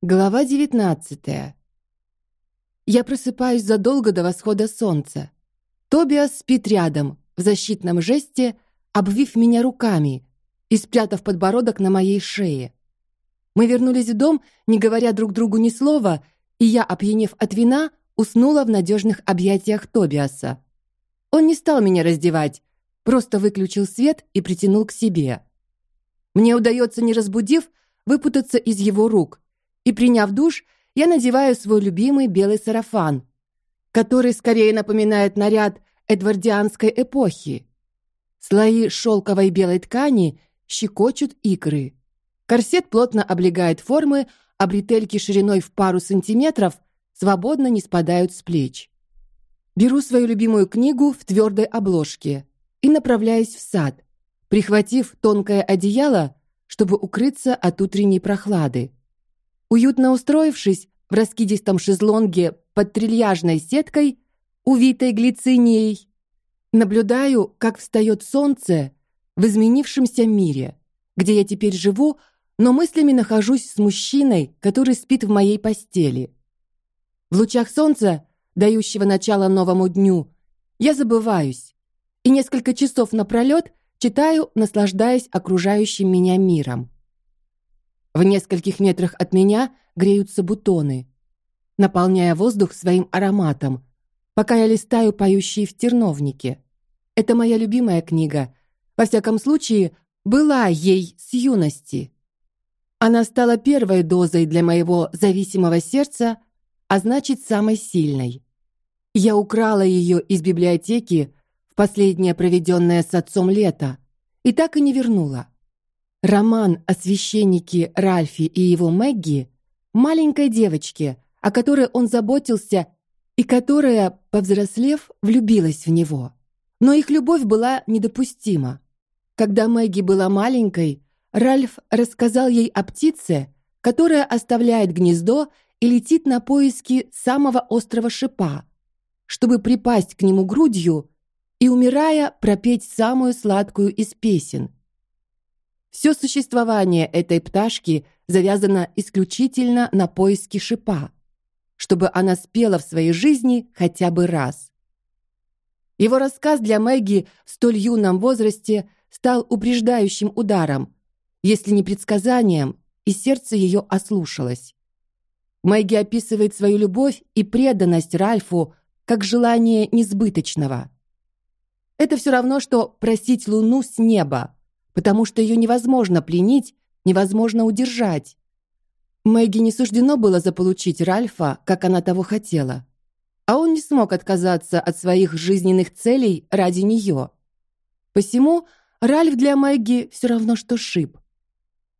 Глава девятнадцатая. Я просыпаюсь задолго до восхода солнца. Тобиас спит рядом, в защитном жесте, обвив меня руками и спрятав подбородок на моей шее. Мы вернулись в дом, не говоря друг другу ни слова, и я, опьянев от вина, уснула в надежных объятиях Тобиаса. Он не стал меня раздевать, просто выключил свет и притянул к себе. Мне удается, не разбудив, выпутаться из его рук и приняв душ, я надеваю свой любимый белый сарафан, который скорее напоминает наряд эдвардианской эпохи. Слои шелковой белой ткани щекочут икры. Корсет плотно облегает формы, а бретельки шириной в пару сантиметров свободно не спадают с плеч. Беру свою любимую книгу в твердой обложке и направляюсь в сад, прихватив тонкое одеяло, чтобы укрыться от утренней прохлады. Уютно устроившись в раскидистом шезлонге под трильяжной сеткой, увитой глицинией, наблюдаю, как встает солнце в изменившемся мире, где я теперь живу, но мыслями нахожусь с мужчиной, который спит в моей постели. В лучах солнца, дающего начало новому дню, я забываюсь и несколько часов напролет читаю, наслаждаясь окружающим меня миром. В нескольких метрах от меня греются бутоны, наполняя воздух своим ароматом, пока я листаю поющие в терновнике. Это моя любимая книга. Во всяком случае, была ей с юности. Она стала первой дозой для моего зависимого сердца, а значит самой сильной. Я украла ее из библиотеки в последнее проведенное с отцом лето и так и не вернула. Роман о священнике Ральфе и его Мэгги, маленькой девочке, о которой он заботился и которая, повзрослев, влюбилась в него. Но их любовь была недопустима. Когда Мэгги была маленькой, Ральф рассказал ей о птице, которая оставляет гнездо и летит на поиски самого острого шипа, чтобы припасть к нему грудью и, умирая, пропеть самую сладкую из песен. Все существование этой пташки завязано исключительно на поиске шипа, чтобы она спела в своей жизни хотя бы раз. Его рассказ для Мэгги в столь юном возрасте стал упреждающим ударом, если не предсказанием, и сердце ее ослушалось. Мэгги описывает свою любовь и преданность Ральфу как желание несбыточного. Это все равно, что просить луну с неба, потому что ее невозможно пленить, невозможно удержать. Мэгги не суждено было заполучить Ральфа, как она того хотела, а он не смог отказаться от своих жизненных целей ради нее. Посему Ральф для Мэгги все равно что шип.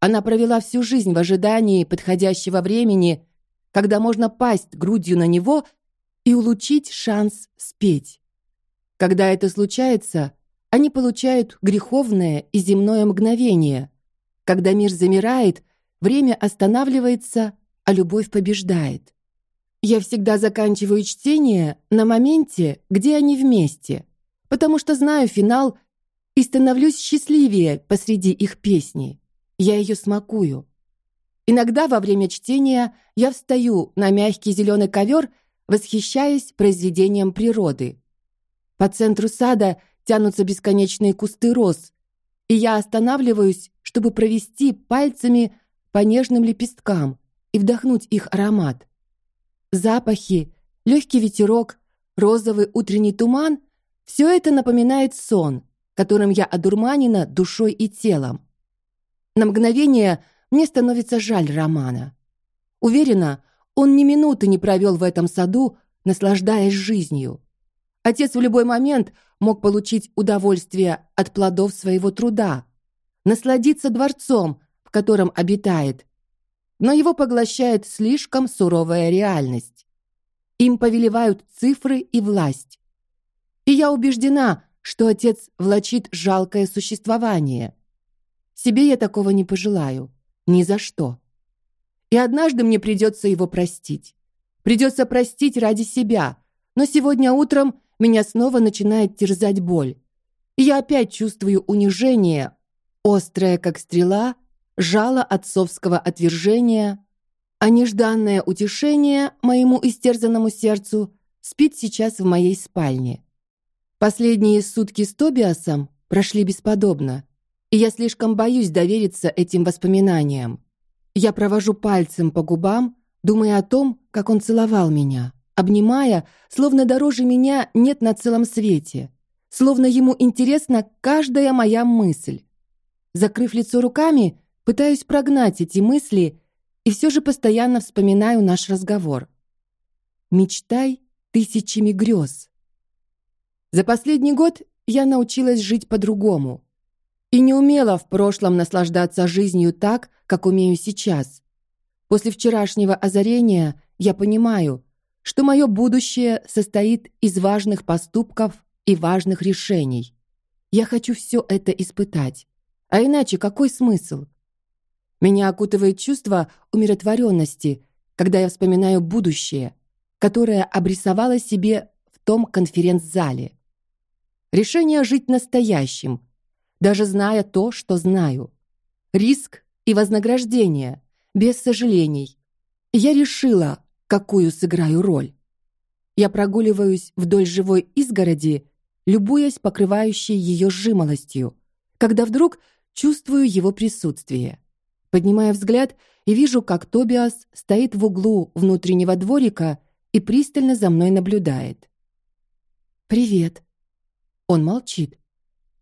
Она провела всю жизнь в ожидании подходящего времени, когда можно пасть грудью на него и улучшить шанс спеть. Когда это случается, они получают греховное и земное мгновение. Когда мир замирает, время останавливается, а любовь побеждает. Я всегда заканчиваю чтение на моменте, где они вместе, потому что знаю финал и становлюсь счастливее посреди их песни. Я ее смакую. Иногда во время чтения я встаю на мягкий зеленый ковер, восхищаясь произведением природы. По центру сада тянутся бесконечные кусты роз, и я останавливаюсь, чтобы провести пальцами по нежным лепесткам и вдохнуть их аромат. Запахи, легкий ветерок, розовый утренний туман – все это напоминает сон, которым я одурманена душой и телом. На мгновение мне становится жаль Романа. Уверена, он ни минуты не провел в этом саду, наслаждаясь жизнью. Отец в любой момент мог получить удовольствие от плодов своего труда, насладиться дворцом, в котором обитает, но его поглощает слишком суровая реальность. Им повелевают цифры и власть. И я убеждена, что отец влачит жалкое существование. Себе я такого не пожелаю, ни за что. И однажды мне придется его простить. Придется простить ради себя. Но сегодня утром меня снова начинает терзать боль. Я опять чувствую унижение, острое как стрела, жало отцовского отвержения, А нежданное утешение моему истерзанному сердцу спит сейчас в моей спальне. Последние сутки с Тобиасом прошли бесподобно, и я слишком боюсь довериться этим воспоминаниям. Я провожу пальцем по губам, думая о том, как он целовал меня, обнимая, словно дороже меня нет на целом свете, словно ему интересна каждая моя мысль. Закрыв лицо руками, пытаюсь прогнать эти мысли и все же постоянно вспоминаю наш разговор. Мечтай тысячами грез. За последний год я научилась жить по-другому и не умела в прошлом наслаждаться жизнью так, как умею сейчас. После вчерашнего озарения я понимаю, что мое будущее состоит из важных поступков и важных решений. Я хочу все это испытать, а иначе какой смысл? Меня окутывает чувство умиротворенности, когда я вспоминаю будущее, которое обрисовала себе в том конференц-зале. Решение жить настоящим, даже зная то, что знаю. Риск и вознаграждение, без сожалений. Я решила, какую сыграю роль. Я прогуливаюсь вдоль живой изгороди, любуясь покрывающей ее жимолостью, когда вдруг чувствую его присутствие. Поднимая взгляд и вижу, как Тобиас стоит в углу внутреннего дворика и пристально за мной наблюдает. Привет. Он молчит.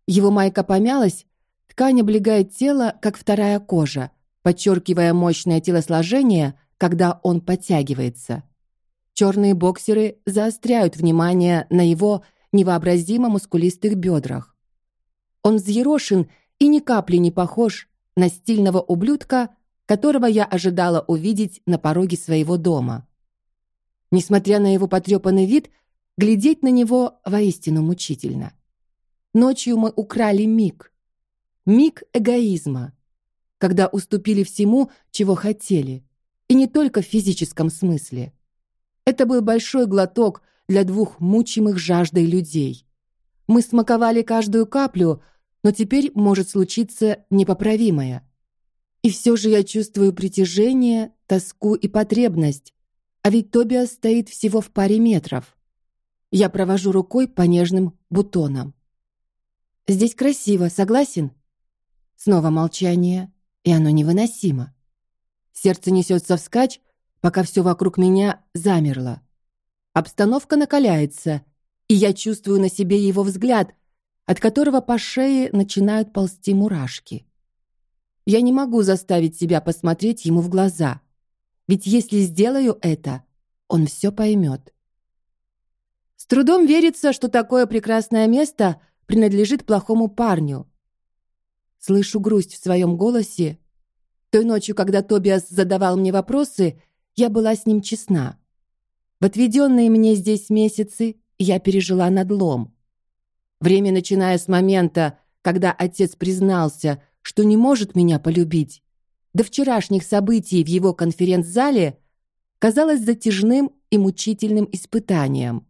Его майка помялась, ткань облегает тело, как вторая кожа, подчеркивая мощное телосложение, когда он подтягивается. Черные боксеры заостряют внимание на его невообразимо мускулистых бедрах. Он взъерошен и ни капли не похож на стильного ублюдка, которого я ожидала увидеть на пороге своего дома. Несмотря на его потрепанный вид, глядеть на него воистину мучительно. Ночью мы украли миг, миг эгоизма, когда уступили всему, чего хотели, и не только в физическом смысле. Это был большой глоток для двух мучимых жаждой людей. Мы смаковали каждую каплю, но теперь может случиться непоправимое. И все же я чувствую притяжение, тоску и потребность, а ведь Тобиас стоит всего в паре метров. Я провожу рукой по нежным бутонам. Здесь красиво, согласен? Снова молчание, и оно невыносимо. Сердце несется вскачь, пока все вокруг меня замерло. Обстановка накаляется, и я чувствую на себе его взгляд, от которого по шее начинают ползти мурашки. Я не могу заставить себя посмотреть ему в глаза, ведь если сделаю это, он все поймет. С трудом верится, что такое прекрасное место принадлежит плохому парню. Слышу грусть в своем голосе. Той ночью, когда Тобиас задавал мне вопросы, я была с ним честна. В отведенные мне здесь месяцы я пережила надлом. Время, начиная с момента, когда отец признался, что не может меня полюбить, до вчерашних событий в его конференц-зале, казалось затяжным и мучительным испытанием.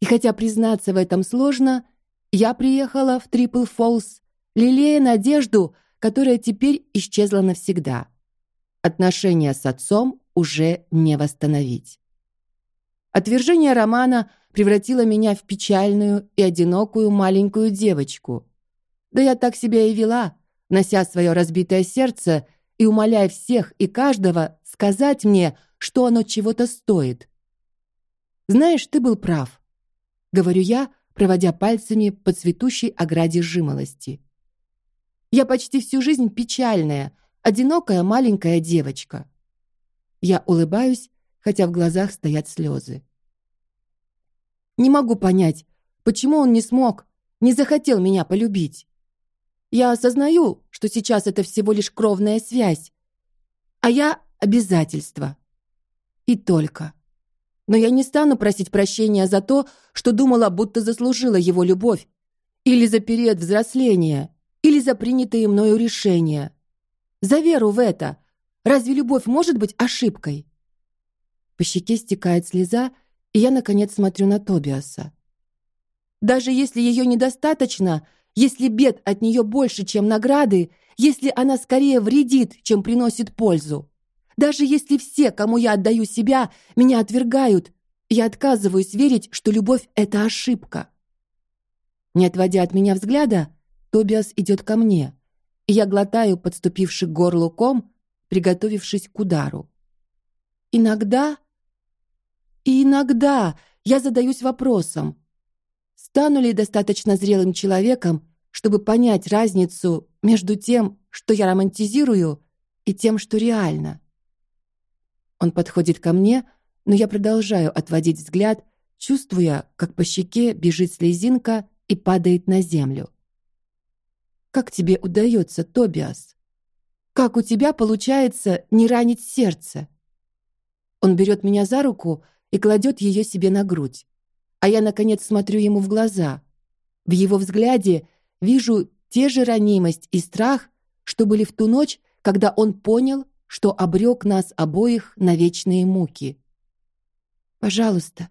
И хотя признаться в этом сложно, я приехала в Трипл Фолс, лелея надежду, которая теперь исчезла навсегда. Отношения с отцом уже не восстановить. Отвержение Романа превратила меня в печальную и одинокую маленькую девочку. Да я так себя и вела, нося свое разбитое сердце и умоляя всех и каждого сказать мне, что оно чего-то стоит. Знаешь, ты был прав, говорю я, проводя пальцами по цветущей ограде жимолости. Я почти всю жизнь печальная, одинокая маленькая девочка. Я улыбаюсь, хотя в глазах стоят слезы. Не могу понять, почему он не смог, не захотел меня полюбить. Я осознаю, что сейчас это всего лишь кровная связь, а я обязательство. И только. Но я не стану просить прощения за то, что думала, будто заслужила его любовь, или за период взросления, или за принятые мною решения. За веру в это. Разве любовь может быть ошибкой? По щеке стекает слеза, и я наконец смотрю на Тобиаса. Даже если ее недостаточно, если бед от нее больше, чем награды, если она скорее вредит, чем приносит пользу, Даже если все, кому я отдаю себя, меня отвергают, я отказываюсь верить, что любовь это ошибка. Не отводя от меня взгляда, Тобиас идет ко мне, и я глотаю подступивший к ком, приготовившись к удару. Иногда, и иногда я задаюсь вопросом: стану ли достаточно зрелым человеком, чтобы понять разницу между тем, что я романтизирую, и тем, что реально. Он подходит ко мне, но я продолжаю отводить взгляд, чувствуя, как по щеке бежит слезинка и падает на землю. Как тебе удается, Тобиас? Как у тебя получается не ранить сердце? Он берет меня за руку и кладет ее себе на грудь, а я наконец смотрю ему в глаза. В его взгляде вижу те же ранимость и страх, что были в ту ночь, когда он понял, что обрек нас обоих на вечные муки. Пожалуйста,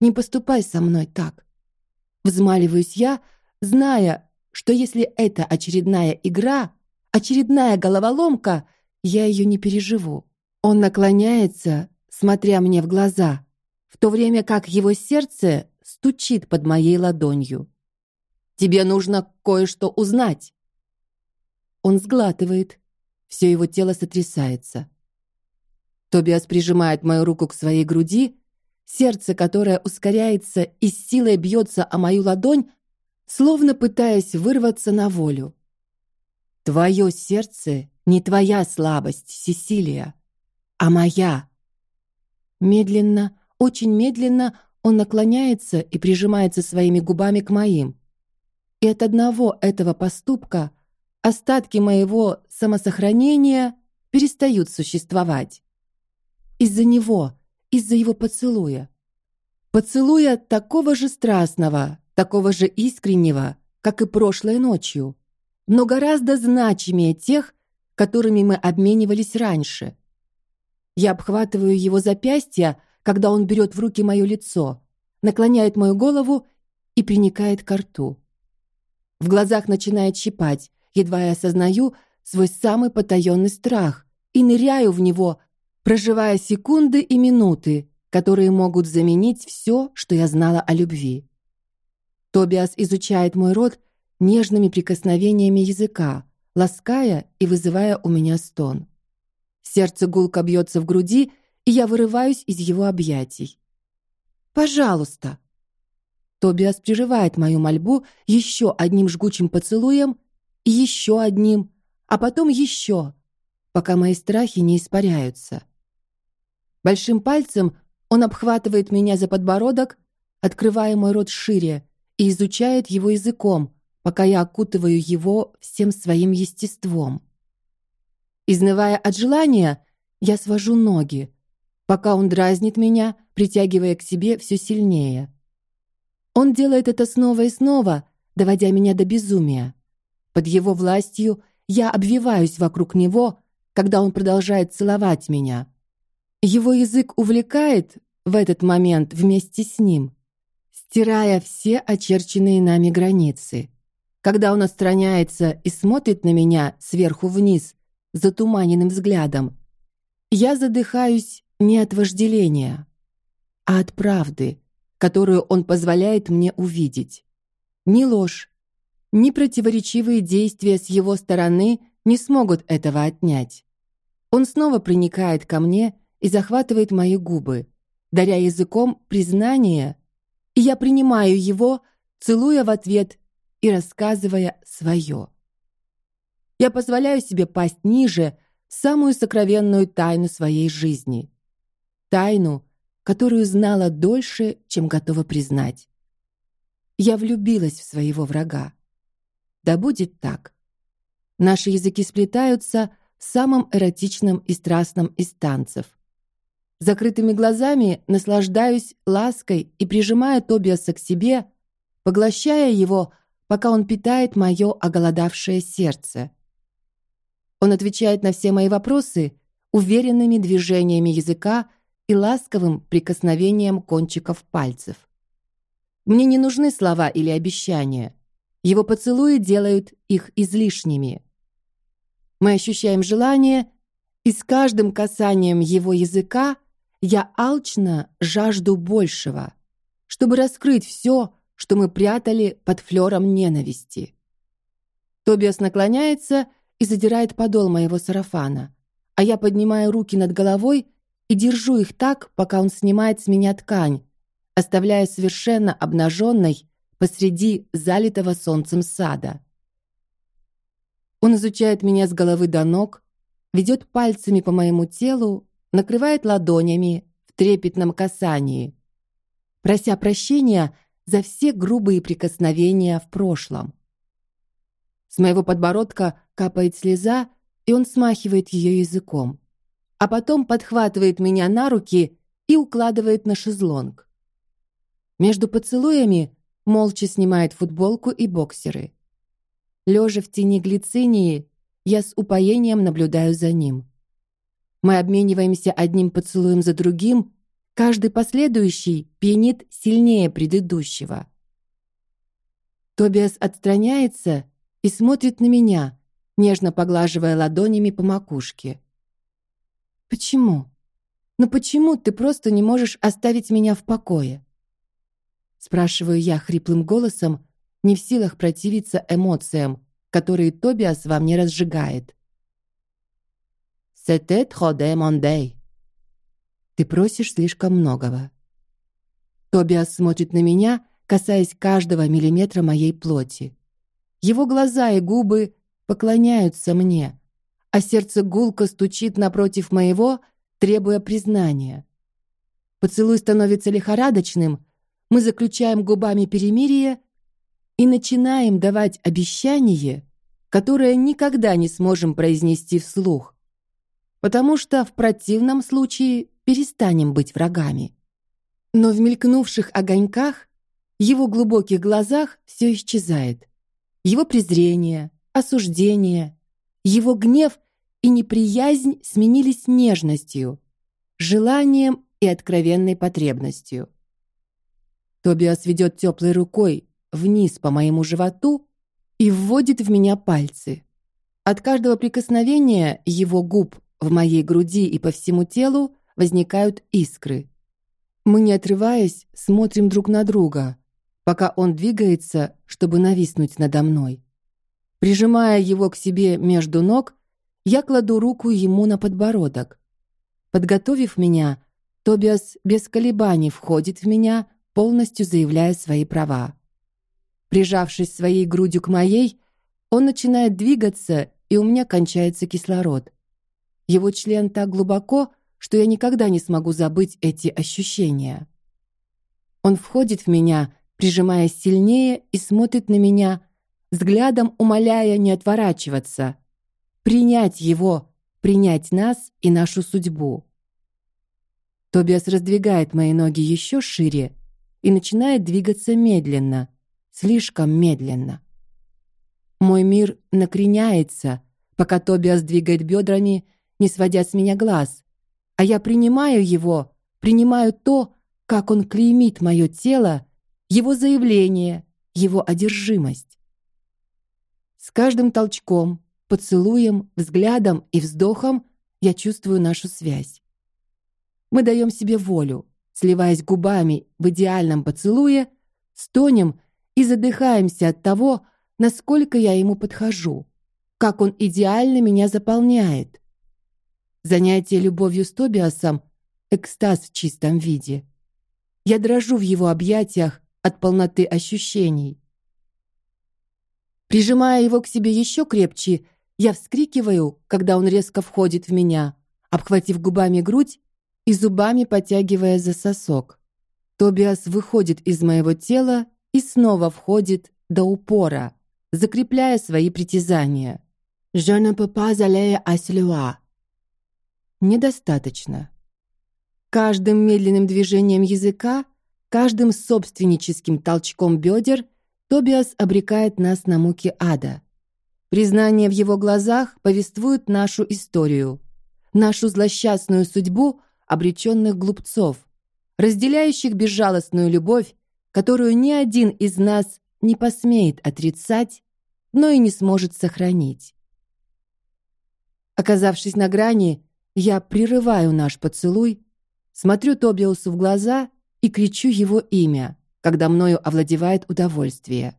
не поступай со мной так. Взмаливаюсь я, зная, что если это очередная игра, очередная головоломка, я ее не переживу. Он наклоняется, смотря мне в глаза, в то время как его сердце стучит под моей ладонью. Тебе нужно кое-что узнать. Он сглатывает, все его тело сотрясается. Тобиас прижимает мою руку к своей груди Сердце, которое ускоряется и с силой бьется о мою ладонь, словно пытаясь вырваться на волю. Твое сердце не твоя слабость, Сесилия, а моя. Медленно, очень медленно он наклоняется и прижимается своими губами к моим. И от одного этого поступка остатки моего самосохранения перестают существовать. Из-за него из-за его поцелуя. Поцелуя такого же страстного, такого же искреннего, как и прошлой ночью, но гораздо значимее тех, которыми мы обменивались раньше. Я обхватываю его запястья, когда он берет в руки мое лицо, наклоняет мою голову и приникает к рту. В глазах начинает щипать, едва я осознаю свой самый потаенный страх и ныряю в него, проживая секунды и минуты, которые могут заменить все, что я знала о любви. Тобиас изучает мой рот нежными прикосновениями языка, лаская и вызывая у меня стон. Сердце гулко бьется в груди, и я вырываюсь из его объятий. Пожалуйста. Тобиас прерывает мою мольбу еще одним жгучим поцелуем еще одним, а потом еще, пока мои страхи не испаряются. Большим пальцем он обхватывает меня за подбородок, открывая мой рот шире, и изучает его языком, пока я окутываю его всем своим естеством. Изнывая от желания, я свожу ноги, пока он дразнит меня, притягивая к себе все сильнее. Он делает это снова и снова, доводя меня до безумия. Под его властью я обвиваюсь вокруг него, когда он продолжает целовать меня. Его язык увлекает в этот момент вместе с ним, стирая все очерченные нами границы. Когда он отстраняется и смотрит на меня сверху вниз затуманенным взглядом, я задыхаюсь не от вожделения, а от правды, которую он позволяет мне увидеть. Ни ложь, ни противоречивые действия с его стороны не смогут этого отнять. Он снова проникает ко мне и захватывает мои губы, даря языком признание, я принимаю его, целуя в ответ и рассказывая свое. Я позволяю себе пасть ниже самую сокровенную тайну своей жизни, тайну, которую знала дольше, чем готова признать. Я влюбилась в своего врага. Да будет так. Наши языки сплетаются в самом эротичном и страстном из танцев. Закрытыми глазами наслаждаюсь лаской и прижимаю Тобиаса к себе, поглощая его, пока он питает мое оголодавшее сердце. Он отвечает на все мои вопросы уверенными движениями языка и ласковым прикосновением кончиков пальцев. Мне не нужны слова или обещания. Его поцелуи делают их излишними. Мы ощущаем желание И с каждым касанием его языка я алчно жажду большего, чтобы раскрыть все, что мы прятали под флером ненависти. Тобиас наклоняется и задирает подол моего сарафана, а я поднимаю руки над головой и держу их так, пока он снимает с меня ткань, оставляя совершенно обнаженной посреди залитого солнцем сада. Он изучает меня с головы до ног, ведет пальцами по моему телу, накрывает ладонями в трепетном касании, прося прощения за все грубые прикосновения в прошлом. С моего подбородка капает слеза, и он смахивает ее языком, а потом подхватывает меня на руки и укладывает на шезлонг. Между поцелуями молча снимает футболку и боксеры. Лежа в тени глицинии, я с упоением наблюдаю за ним. Мы обмениваемся одним поцелуем за другим, каждый последующий пьянит сильнее предыдущего. Тобиас отстраняется и смотрит на меня, нежно поглаживая ладонями по макушке. Почему? Ну почему ты просто не можешь оставить меня в покое? спрашиваю я хриплым голосом, не в силах противиться эмоциям, которые Тобиас во мне разжигает. C'était trop demandé. Ты просишь слишком многого. Тобиас смотрит на меня, касаясь каждого миллиметра моей плоти. Его глаза и губы поклоняются мне, а сердце гулко стучит напротив моего, требуя признания. Поцелуй становится лихорадочным, мы заключаем губами перемирие и начинаем давать обещание, которое никогда не сможем произнести вслух, потому что в противном случае перестанем быть врагами. Но в мелькнувших огоньках, его глубоких глазах все исчезает. Его презрение, осуждение, его гнев и неприязнь сменились нежностью, желанием и откровенной потребностью. Тобиас ведет теплой рукой вниз по моему животу и вводит в меня пальцы. От каждого прикосновения его губ в моей груди и по всему телу возникают искры. Мы не отрываясь смотрим друг на друга, пока он двигается, чтобы нависнуть надо мной. Прижимая его к себе между ног, я кладу руку ему на подбородок. Подготовив меня, Тобиас без колебаний входит в меня полностью заявляя свои права. Прижавшись своей грудью к моей, он начинает двигаться, и у меня кончается кислород. Его член так глубоко, что я никогда не смогу забыть эти ощущения. Он входит в меня, прижимаясь сильнее и смотрит на меня, взглядом умоляя не отворачиваться, принять его, принять нас и нашу судьбу. Тобиас раздвигает мои ноги еще шире и начинает двигаться медленно, слишком медленно. Мой мир накреняется, пока Тобиас двигает бедрами, не сводя с меня глаз, а я принимаю его, принимаю то, как он клеймит мое тело, его заявление, его одержимость. С каждым толчком, поцелуем, взглядом и вздохом я чувствую нашу связь. Мы даем себе волю, сливаясь губами в идеальном поцелуе, стонем и задыхаемся от того, насколько я ему подхожу, как он идеально меня заполняет. Занятие любовью с Тобиасом — экстаз в чистом виде. Я дрожу в его объятиях от полноты ощущений. Прижимая его к себе еще крепче, я вскрикиваю, когда он резко входит в меня, обхватив губами грудь и зубами потягивая за сосок. Тобиас выходит из моего тела и снова входит до упора, закрепляя свои притязания. Je ne peux pas Недостаточно. Каждым медленным движением языка, каждым собственническим толчком бедер Тобиас обрекает нас на муки ада. Признание в его глазах повествует нашу историю, нашу злосчастную судьбу обреченных глупцов, разделяющих безжалостную любовь, которую ни один из нас не посмеет отрицать, но и не сможет сохранить. Оказавшись на грани, Я прерываю наш поцелуй, смотрю Тобиусу в глаза и кричу его имя, когда мною овладевает удовольствие.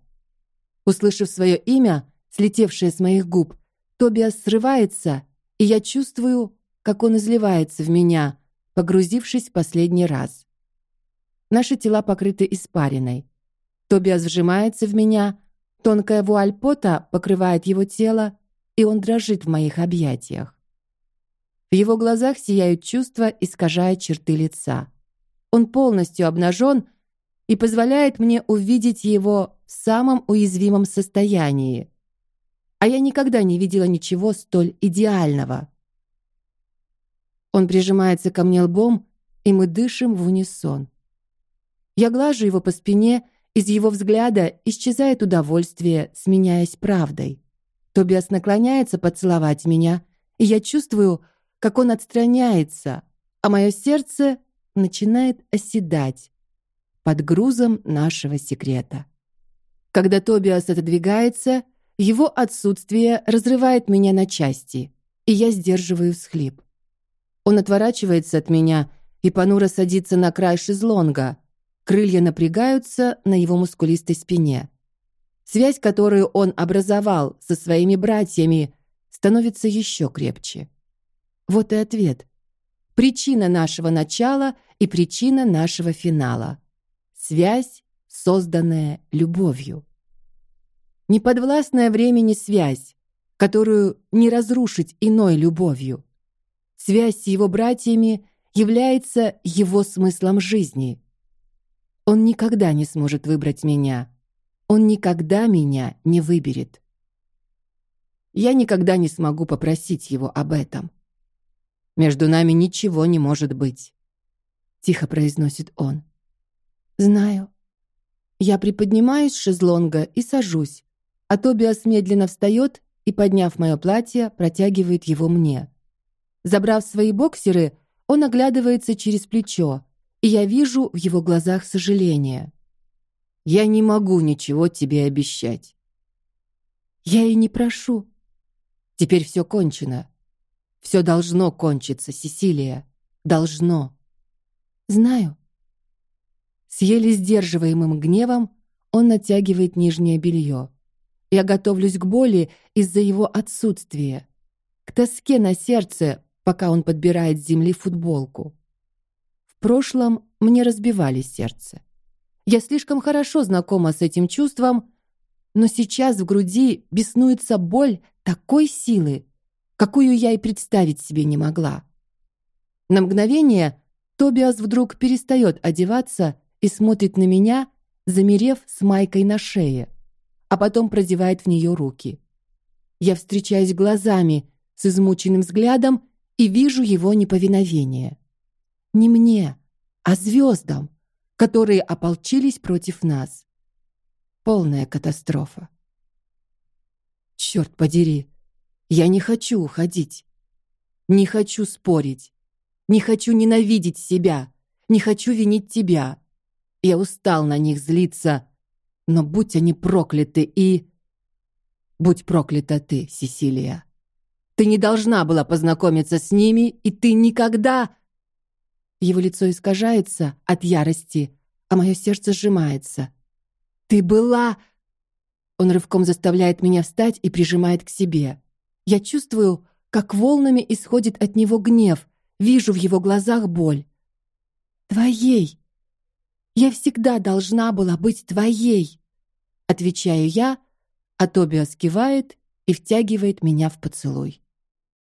Услышав свое имя, слетевшее с моих губ, Тобиас срывается, и я чувствую, как он изливается в меня, погрузившись в последний раз. Наши тела покрыты испариной. Тобиас вжимается в меня, тонкая вуаль пота покрывает его тело, и он дрожит в моих объятиях. В его глазах сияют чувства, искажая черты лица. Он полностью обнажен и позволяет мне увидеть его в самом уязвимом состоянии. А я никогда не видела ничего столь идеального. Он прижимается ко мне лбом, и мы дышим в унисон. Я глажу его по спине, из его взгляда исчезает удовольствие, сменяясь правдой. Тобиас наклоняется поцеловать меня, и я чувствую, как он отстраняется, а мое сердце начинает оседать под грузом нашего секрета. Когда Тобиас отодвигается, его отсутствие разрывает меня на части, и я сдерживаю всхлип. Он отворачивается от меня и понуро садится на край шезлонга. Крылья напрягаются на его мускулистой спине. Связь, которую он образовал со своими братьями, становится еще крепче. Вот и ответ. Причина нашего начала и причина нашего финала. Связь, созданная любовью. Неподвластная времени связь, которую не разрушить иной любовью. Связь с его братьями является его смыслом жизни. Он никогда не сможет выбрать меня. Он никогда меня не выберет. Я никогда не смогу попросить его об этом. Между нами ничего не может быть, тихо произносит он. Знаю. Я приподнимаюсь с шезлонга и сажусь, а Тобиас медленно встает и, подняв мое платье, протягивает его мне. Забрав свои боксеры, он оглядывается через плечо, и я вижу в его глазах сожаление. Я не могу ничего тебе обещать. Я и не прошу. Теперь все кончено. Все должно кончиться, Сесилия. Должно. Знаю. С еле сдерживаемым гневом он натягивает нижнее белье. Я готовлюсь к боли из-за его отсутствия, к тоске на сердце, пока он подбирает с земли футболку. В прошлом мне разбивали сердце. Я слишком хорошо знакома с этим чувством, но сейчас в груди беснуется боль такой силы, какую я и представить себе не могла. На мгновение Тобиас вдруг перестает одеваться и смотрит на меня, замерев с майкой на шее, а потом продевает в нее руки. Я встречаюсь глазами с измученным взглядом и вижу его неповиновение. Не мне, а звездам, которые ополчились против нас. Полная катастрофа. Черт подери, я не хочу уходить, не хочу спорить, не хочу ненавидеть себя, не хочу винить тебя. Я устал на них злиться, но будь они прокляты и будь проклята ты, Сесилия. Ты не должна была познакомиться с ними, и ты никогда...» Его лицо искажается от ярости, а мое сердце сжимается. «Ты была...» Он рывком заставляет меня встать и прижимает к себе. Я чувствую, как волнами исходит от него гнев, вижу в его глазах боль. «Твоей! Я всегда должна была быть твоей!» Отвечаю я, а Тобиас кивает и втягивает меня в поцелуй.